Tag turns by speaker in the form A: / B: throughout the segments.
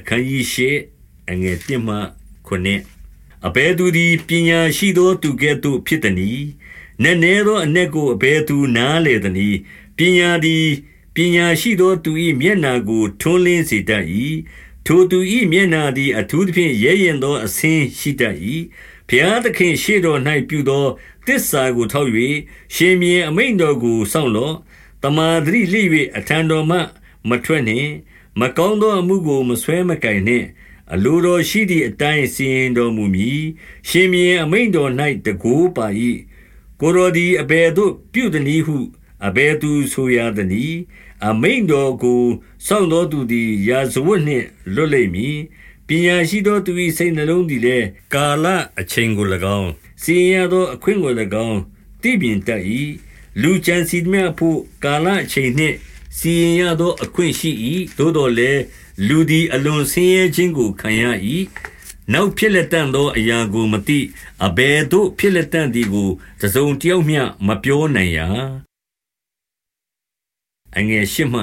A: အခန်းကြီးရှေအငယ်1မှ9အဘယ်သူသည်ပညာရှိသောသူကဲ့သို့ဖြစ်သည်။နည်းနည်းသောအ내ကိုအဘယ်သူနားလေသနည်း။ပညာသည်ပညာရှိသောသူ၏မျက်နာကိုထွန်းလင်းစေတတ်၏။ထိုသူ၏မျက်နာသည်အထူးသဖြင့်ရဲရင်သောအဆင်းရှိတတ်၏။ဘုရားသခင်ရှေ့တော်၌ပြုသောတစ္ဆာကိုထောက်၍ရှင်မြေအမိန်တော်ကိုစောင့်လော့။တမာတိလိ၍အထံတော်မှမထွက်နှင့် မကောင်းသောအမှုကို မဆွဲမကင်နှင့် အလိုတော်ရှိသည့်အတိုင်း စီရင်တော်မူမည် ရှင်မြေအမိန်တော်၌တကိုးပါ၏ကိုရောဒီအဘယ်သို့ပြုသည်ဟု အဘယ်သူဆိုရသည်အမိန်တော်ကို စောင့်တော်သူသည် ရာဇဝတ်နှင့် လွတ်လိမ့်မည် ပညာရှိသောသူ၏စိတ်နှလုံးသည်လည်း ကာလအချိန်ကို၎င်း စီရင်ရသောအခွင့်ကို၎င်း သိမြင်တတ်၏လူချမ်းစီမြဖို့ ကာလအချိန်နှင့် စီရင်ရသောအခွင့်ရှိ၏သို့တော်လည်းလူသည်အလွန်ဆင်းရဲခြင်းကိုခံရ၏နောက်ဖြစ်လက်တန်သောအရာကိုမသိအဘယ်သို့ဖြစ်လက်တန်သည်ကိုတစုံတယောက်မျှမပြောနိုင်ရာအငယ်ရှိမှ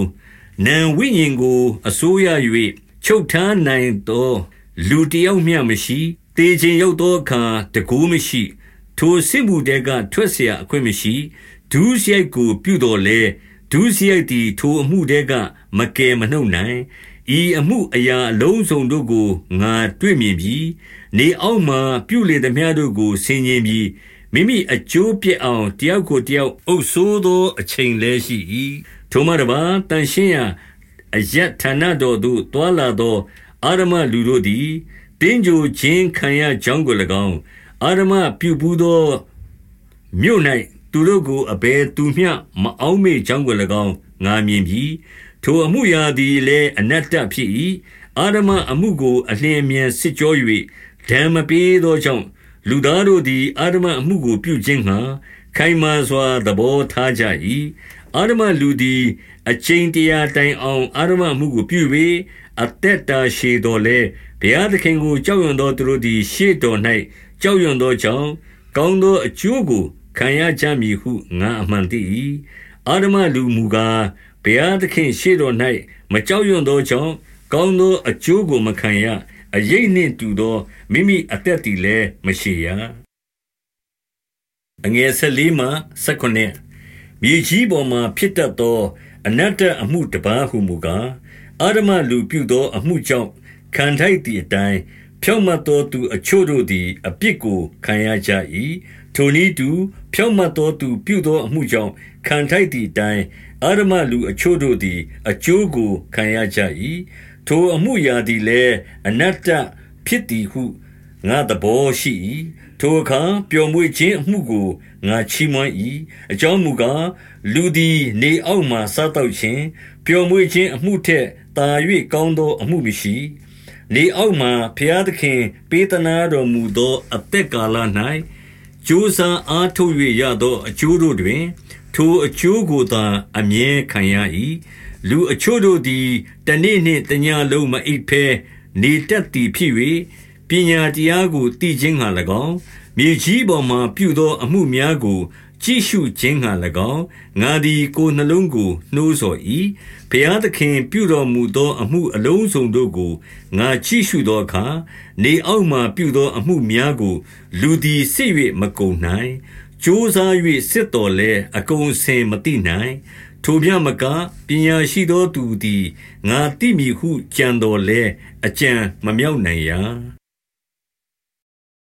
A: 73နံဝိညာဉ်ကိုအစိုးရ၍ချုပ်ထားနိုင်သောလူတယောက်မျှမရှိတေခြင်းရောက်သောအခါတကူမရှိ ထိုစစ်မှုတဲကထွက်เสียအခွင့်မရှိဒုစရိုက်ကိုပြုတော်လဲ ဒုစရိုက်သည် ထိုအမှုတဲက မကယ်မနှုတ်နိုင် ဤအမှုအရာအလုံးစုံတို့ကို ငါတွေ့မြင်ပြီးနေအောက်မှပြုလေသမျှတို့ကို ဆင်ခြင်ပြီးမိမိအကျိုးပြအောင် တယောက်ကိုတယောက် အုပ်ဆိုးသော အချိန်လည်းရှိ၏ထိုမှတပါတန်ရှင်းရာအယက်ဌာနတော်သို့တွာလာသောအာရမလူတို့သည်တင်းကြိုခြင်းခံရကြောင်းကို၎င်းအာရမပြုဘူးသောမြို့၌ သူတို့ကို အဘယ်သူမျှ မအောင်မေကြောင်းကို၎င်း ငါမြင်ပြီ ထိုအမှုရာသည်လည်း အနတ္တဖြစ်၏အာရမအမှုကို အလျင်အမြန်စစ်ကြော၍ဓမ္မပေးသောကြောင့် လူသားတို့သည်အာရမအမှုကိုပြုခြင်းငှာခိုင်မာစွာ သဘောထားကြ၏အာရမလူသည်အချိန်တရာတိုင်အောင်အာရမမှုကိုပြု၍အသက်တာရှည်တော်လဲဘုရားသခင်ကို ကြောက်ရွံ့သောသူတို့သည် ရှေ့တော်၌ကြောက်ရွံ့သောကြောင့် ကောင်းသောအကျိုးကို ခံရကြမည်ဟုငါအမှန်သိ၏အာရမလူမူကားဘုရားသခင်ရှေ့တော်၌မကြောက်ရွံ့သောကြောင့်ကောင်းသောအကျိုးကိုမခံရအရေးနှင့်တူသောမိမိအသက်တည်လည်းမရှိရအငယ်၁၄မှ၁၉မြေကြီးပေါ်မှဖြစ်တတ်သော အနတ္တအမှုတပါးဟုမူကားအာရမလူပြုသော အမှုကြောင့်ခံထိုက်သည့်အတိုင်း ဖြောင့်မတ်သောသူအချို့တို့သည် အပြစ်ကိုခံရကြ၏ထိုနည်းတူဖြောင့်မတ်သောသူပြုသောအမှုကြောင့် ခံထိုက်သည့်အတိုင်းအာရမလူအချို့တို့သည် အကျိုးကိုခံရကြ၏ထိုအမှုရာသည်လည်း အနတ္တဖြစ်သည်ဟု ငါသဘောရှိ၏ထိုအခါ ပျော်မွေ့ခြင်းအမှုကို ငါချီးမွမ်း၏အကြောင်းမူကား လူသည် နေအောက်မှစားတော့ခြင်း ပျော်မွေ့ခြင်းအမှုထက်သာ၍ကောင်းသောအမှုမရှိ နေအောက်မှဖျားသခင် ပေးသနာတော်မူသော အသက်ကာလ၌ကြိုးစားအားထုတ်၍ရသော အကျိုးတို့တွင် ထိုအကျိုးကိုသာ အမြဲခံရ၏လူအချို့တို့သည် တနေ့နှင့်တညလုံး မအိပ်ဖဲနေတတ်သည်ဖြစ်၍ပညာတရားကို သိခြင်းငှာ၎င်း မြေကြီးပေါ်မှပြုသောအမှုများကို ကြည့်ရှုခြင်းငှာ၎င်းငါသည်ကိုယ်နှလုံးကိုနှိုးဆော်၏ဘုရားသခင်ပြုတော်မူသော အမှုအလုံးစုံတို့ကိုငါကြည့်ရှုသောအခါနေအောက်မှပြုသောအမှုများကို လူသည်စစ်၍မကုန်နိုင်ကြိုးစား၍စစ်တော်လဲအကုန်စင်မတိနိုင်ထိုမြမကပညာရှိသောသူသည်ငါတိမိဟုကြံတော်လဲအကြံမမြောက်နိုင်ရာ